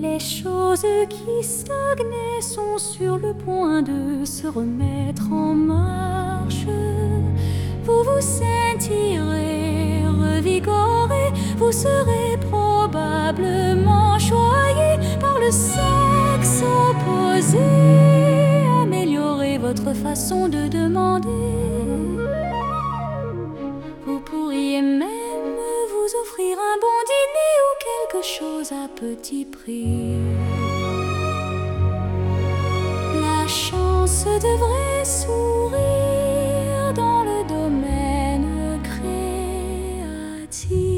Les choses qui stagnaient sont sur le point de se remettre en marche. Vous vous sentirez revigoré, vous serez probablement choyé par le sexe opposé. Améliorez votre façon de demander. chose à petit prix. La chance devrait sourire dans le domaine créatif.